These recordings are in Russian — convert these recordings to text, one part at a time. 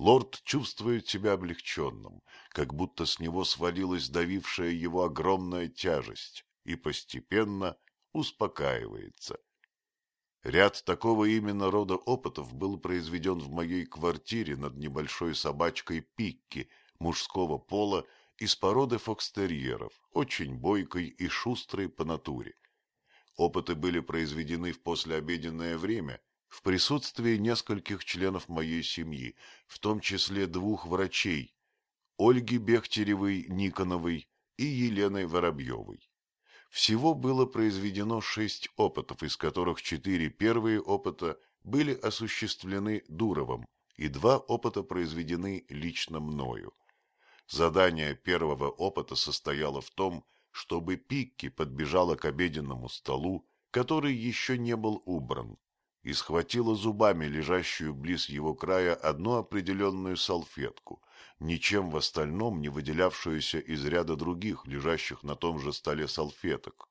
лорд чувствует себя облегченным, как будто с него свалилась давившая его огромная тяжесть, и постепенно успокаивается. Ряд такого именно рода опытов был произведен в моей квартире над небольшой собачкой Пикки мужского пола из породы фокстерьеров, очень бойкой и шустрой по натуре. Опыты были произведены в послеобеденное время в присутствии нескольких членов моей семьи, в том числе двух врачей, Ольги Бехтеревой-Никоновой и Елены Воробьевой. Всего было произведено шесть опытов, из которых четыре первые опыта были осуществлены Дуровым, и два опыта произведены лично мною. Задание первого опыта состояло в том, чтобы Пикки подбежала к обеденному столу, который еще не был убран, и схватила зубами лежащую близ его края одну определенную салфетку, ничем в остальном не выделявшуюся из ряда других, лежащих на том же столе салфеток.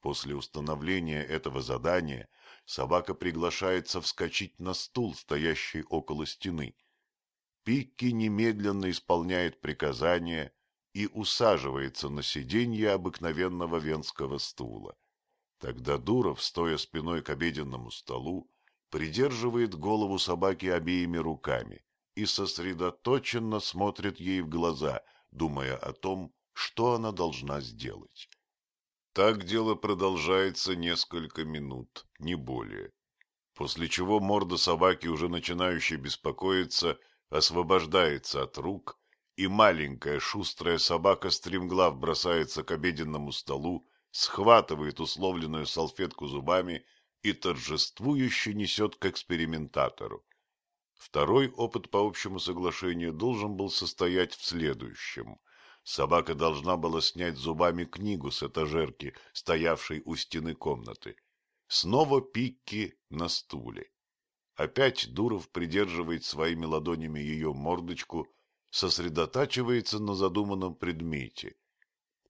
После установления этого задания собака приглашается вскочить на стул, стоящий около стены. Пикки немедленно исполняет приказание и усаживается на сиденье обыкновенного венского стула. Тогда Дуров, стоя спиной к обеденному столу, придерживает голову собаки обеими руками и сосредоточенно смотрит ей в глаза, думая о том, что она должна сделать. Так дело продолжается несколько минут, не более. После чего морда собаки, уже начинающей беспокоиться, освобождается от рук, и маленькая шустрая собака стремглав бросается к обеденному столу, схватывает условленную салфетку зубами и торжествующе несет к экспериментатору. Второй опыт по общему соглашению должен был состоять в следующем. Собака должна была снять зубами книгу с этажерки, стоявшей у стены комнаты. Снова пикки на стуле. Опять Дуров придерживает своими ладонями ее мордочку, сосредотачивается на задуманном предмете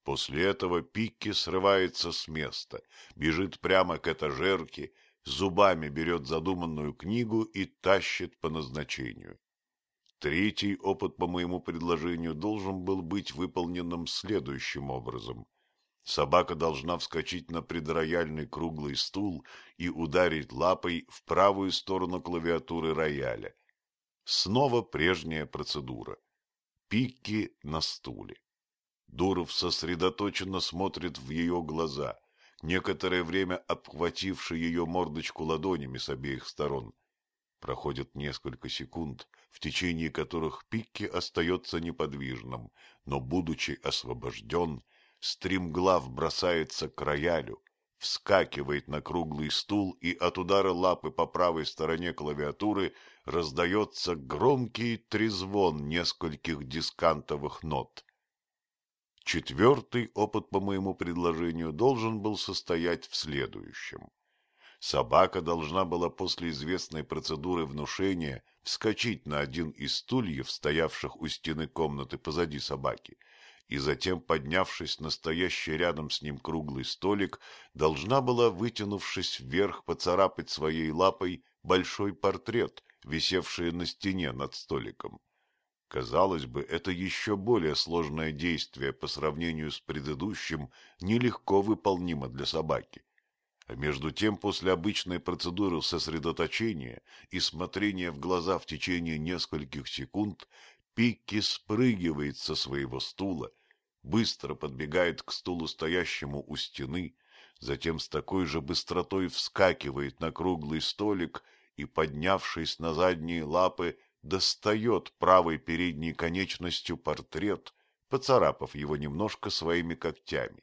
После этого Пикки срывается с места, бежит прямо к этажерке, зубами берет задуманную книгу и тащит по назначению. Третий опыт по моему предложению должен был быть выполненным следующим образом. Собака должна вскочить на предрояльный круглый стул и ударить лапой в правую сторону клавиатуры рояля. Снова прежняя процедура. Пикки на стуле. Дуров сосредоточенно смотрит в ее глаза, некоторое время обхвативший ее мордочку ладонями с обеих сторон. Проходит несколько секунд, в течение которых Пикки остается неподвижным, но, будучи освобожден, стремглав бросается к роялю, вскакивает на круглый стул и от удара лапы по правой стороне клавиатуры раздается громкий трезвон нескольких дискантовых нот. Четвертый опыт по моему предложению должен был состоять в следующем. Собака должна была после известной процедуры внушения вскочить на один из стульев, стоявших у стены комнаты позади собаки, и затем, поднявшись на стоящий рядом с ним круглый столик, должна была, вытянувшись вверх, поцарапать своей лапой большой портрет, висевший на стене над столиком. Казалось бы, это еще более сложное действие по сравнению с предыдущим, нелегко выполнимо для собаки. А между тем, после обычной процедуры сосредоточения и смотрения в глаза в течение нескольких секунд, Пикки спрыгивает со своего стула, быстро подбегает к стулу, стоящему у стены, затем с такой же быстротой вскакивает на круглый столик и, поднявшись на задние лапы, достает правой передней конечностью портрет, поцарапав его немножко своими когтями.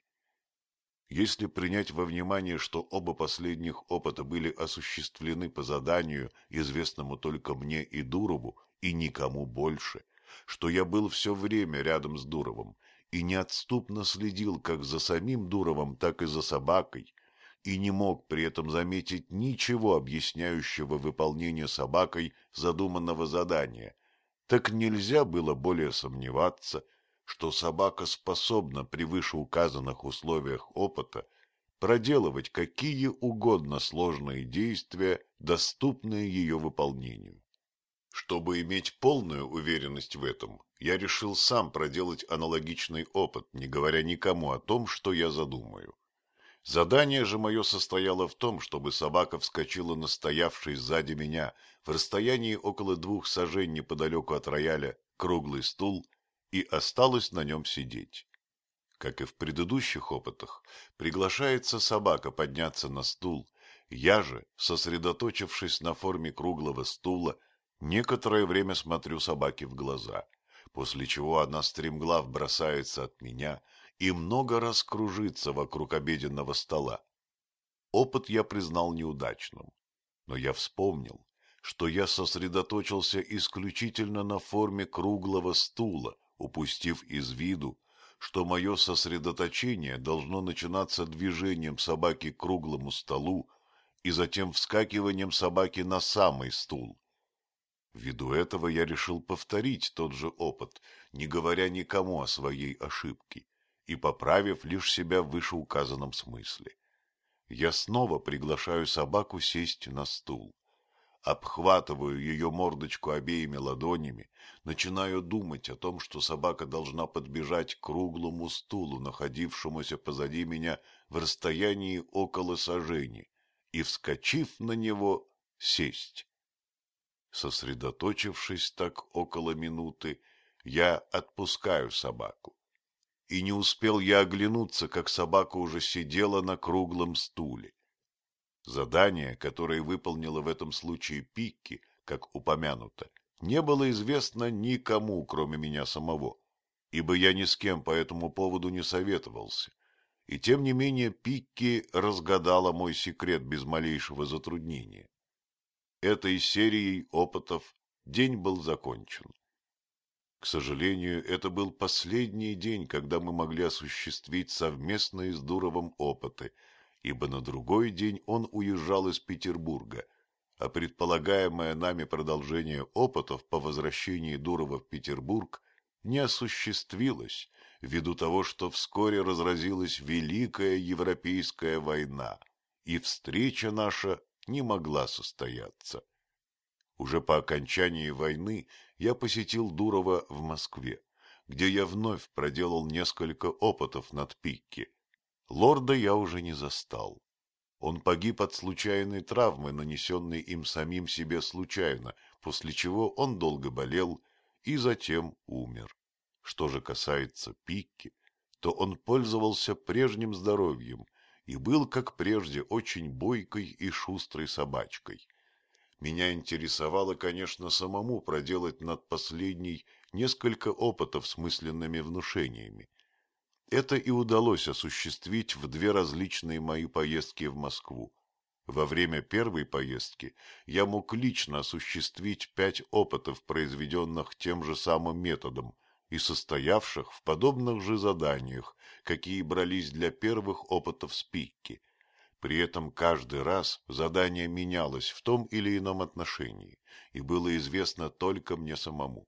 Если принять во внимание, что оба последних опыта были осуществлены по заданию, известному только мне и Дурову, и никому больше, что я был все время рядом с Дуровым и неотступно следил как за самим Дуровым, так и за собакой, и не мог при этом заметить ничего объясняющего выполнение собакой задуманного задания, так нельзя было более сомневаться, что собака способна при вышеуказанных условиях опыта проделывать какие угодно сложные действия, доступные ее выполнению. Чтобы иметь полную уверенность в этом, я решил сам проделать аналогичный опыт, не говоря никому о том, что я задумаю. Задание же мое состояло в том, чтобы собака вскочила на стоявший сзади меня в расстоянии около двух сажень неподалеку от рояля круглый стул и осталась на нем сидеть. Как и в предыдущих опытах, приглашается собака подняться на стул, я же, сосредоточившись на форме круглого стула, некоторое время смотрю собаке в глаза, после чего она стремглав бросается от меня и много раз кружится вокруг обеденного стола. Опыт я признал неудачным, но я вспомнил, что я сосредоточился исключительно на форме круглого стула, упустив из виду, что мое сосредоточение должно начинаться движением собаки к круглому столу и затем вскакиванием собаки на самый стул. Ввиду этого я решил повторить тот же опыт, не говоря никому о своей ошибке и поправив лишь себя в вышеуказанном смысле. Я снова приглашаю собаку сесть на стул. Обхватываю ее мордочку обеими ладонями, начинаю думать о том, что собака должна подбежать к круглому стулу, находившемуся позади меня в расстоянии около сажени, и, вскочив на него, сесть. Сосредоточившись так около минуты, я отпускаю собаку и не успел я оглянуться, как собака уже сидела на круглом стуле. Задание, которое выполнила в этом случае Пикки, как упомянуто, не было известно никому, кроме меня самого, ибо я ни с кем по этому поводу не советовался. И тем не менее Пикки разгадала мой секрет без малейшего затруднения. Этой серией опытов день был закончен. К сожалению, это был последний день, когда мы могли осуществить совместные с Дуровым опыты, ибо на другой день он уезжал из Петербурга, а предполагаемое нами продолжение опытов по возвращении Дурова в Петербург не осуществилось ввиду того, что вскоре разразилась Великая Европейская война, и встреча наша не могла состояться. Уже по окончании войны я посетил Дурова в Москве, где я вновь проделал несколько опытов над Пикки. Лорда я уже не застал. Он погиб от случайной травмы, нанесенной им самим себе случайно, после чего он долго болел и затем умер. Что же касается Пикки, то он пользовался прежним здоровьем и был, как прежде, очень бойкой и шустрой собачкой. Меня интересовало, конечно, самому проделать над последней несколько опытов с мысленными внушениями. Это и удалось осуществить в две различные мои поездки в Москву. Во время первой поездки я мог лично осуществить пять опытов, произведенных тем же самым методом и состоявших в подобных же заданиях, какие брались для первых опытов с Пикки – при этом каждый раз задание менялось в том или ином отношении и было известно только мне самому.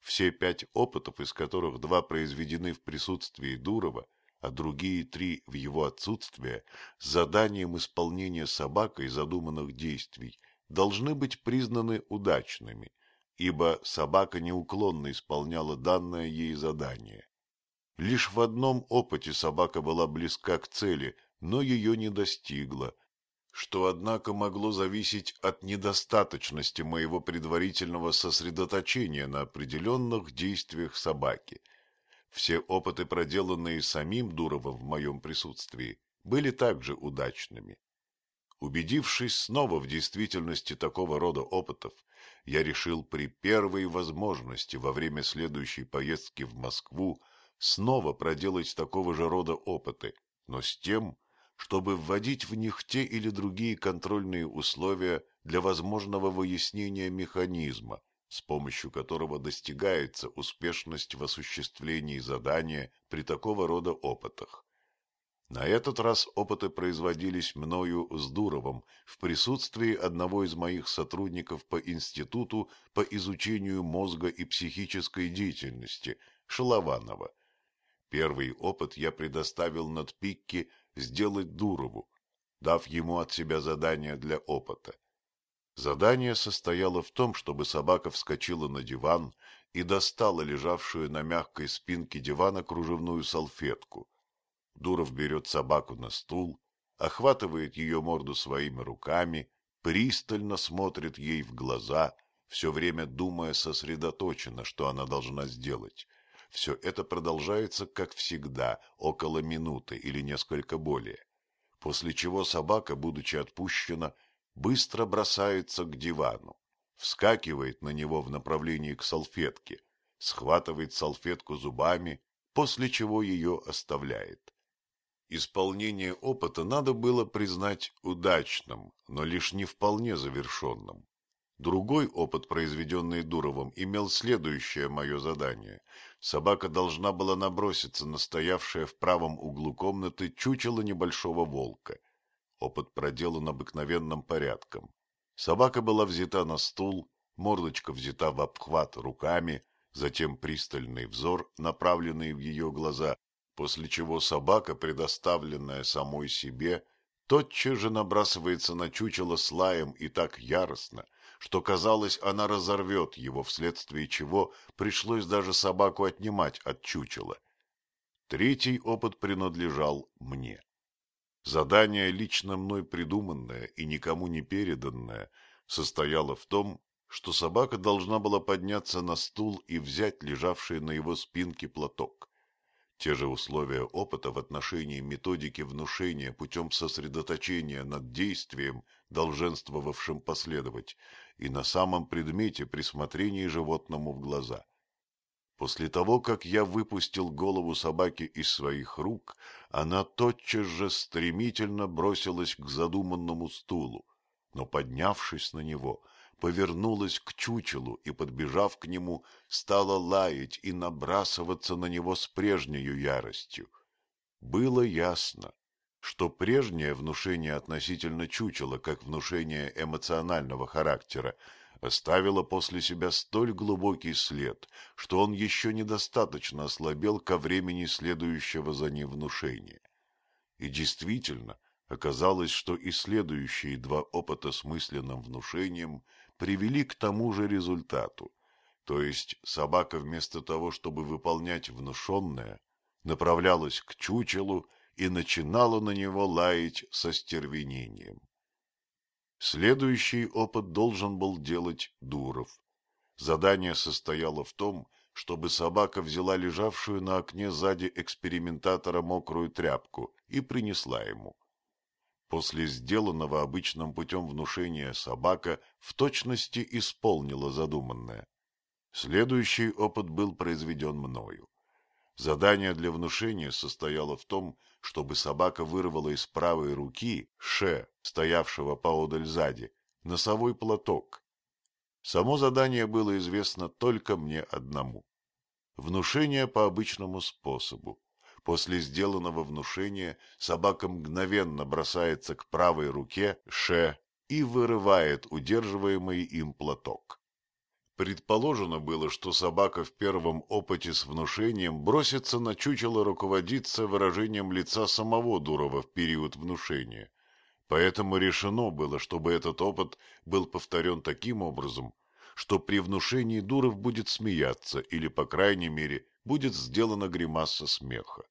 Все пять опытов, из которых два произведены в присутствии Дурова, а другие три в его отсутствие, с заданием исполнения собакой задуманных действий, должны быть признаны удачными, ибо собака неуклонно исполняла данное ей задание. Лишь в одном опыте собака была близка к цели, но ее не достигла, что, однако, могло зависеть от недостаточности моего предварительного сосредоточения на определенных действиях собаки. Все опыты, проделанные самим Дуровым в моем присутствии, были также удачными. Убедившись снова в действительности такого рода опытов, я решил при первой возможности во время следующей поездки в Москву снова проделать такого же рода опыты, но с тем, чтобы вводить в них те или другие контрольные условия для возможного выяснения механизма, с помощью которого достигается успешность в осуществлении задания при такого рода опытах. На этот раз опыты производились мною с Дуровым в присутствии одного из моих сотрудников по институту по изучению мозга и психической деятельности, Шалованова. Первый опыт я предоставил над Пикки сделать Дурову, дав ему от себя задание для опыта. Задание состояло в том, чтобы собака вскочила на диван и достала лежавшую на мягкой спинке дивана кружевную салфетку. Дуров берет собаку на стул, охватывает ее морду своими руками, пристально смотрит ей в глаза, все время думая сосредоточенно, что она должна сделать. Все это продолжается, как всегда, около минуты или несколько более. После чего собака, будучи отпущена, быстро бросается к дивану, вскакивает на него в направлении к салфетке, схватывает салфетку зубами, после чего ее оставляет. Исполнение опыта надо было признать удачным, но лишь не вполне завершенным. Другой опыт, произведенный Дуровым, имел следующее мое задание. Собака должна была наброситься на стоявшее в правом углу комнаты чучело небольшого волка – Опыт проделан обыкновенным порядком. Собака была взята на стул, мордочка взята в обхват руками, затем пристальный взор, направленный в ее глаза, после чего собака, предоставленная самой себе, тотчас же набрасывается на чучело с лаем и так яростно, что, казалось, она разорвет его, вследствие чего пришлось даже собаку отнимать от чучела. Третий опыт принадлежал мне. Задание, лично мной придуманное и никому не переданное, состояло в том, что собака должна была подняться на стул и взять лежавший на его спинке платок. Те же условия опыта в отношении методики внушения путем сосредоточения над действием, долженствовавшим последовать, и на самом предмете при смотрении животному в глаза. После того, как я выпустил голову собаки из своих рук, она тотчас же стремительно бросилась к задуманному стулу, но, поднявшись на него, повернулась к чучелу и, подбежав к нему, стала лаять и набрасываться на него с прежней яростью. Было ясно, что прежнее внушение относительно чучела, как внушение эмоционального характера, оставила после себя столь глубокий след, что он еще недостаточно ослабел ко времени следующего за ним внушения. И действительно, оказалось, что и следующие два опыта с мысленным внушением привели к тому же результату, то есть собака вместо того, чтобы выполнять внушенное, направлялась к чучелу и начинала на него лаять со стервенением. Следующий опыт должен был делать Дуров. Задание состояло в том, чтобы собака взяла лежавшую на окне сзади экспериментатора мокрую тряпку и принесла ему. После сделанного обычным путем внушения собака в точности исполнила задуманное. Следующий опыт был произведен мною. Задание для внушения состояло в том, чтобы собака вырвала из правой руки Ше, стоявшего поодаль сзади, носовой платок. Само задание было известно только мне одному. Внушение по обычному способу. После сделанного внушения собака мгновенно бросается к правой руке Ше и вырывает удерживаемый им платок. Предположено было, что собака в первом опыте с внушением бросится на чучело руководиться выражением лица самого Дурова в период внушения. Поэтому решено было, чтобы этот опыт был повторен таким образом, что при внушении Дуров будет смеяться или, по крайней мере, будет сделана гримаса смеха.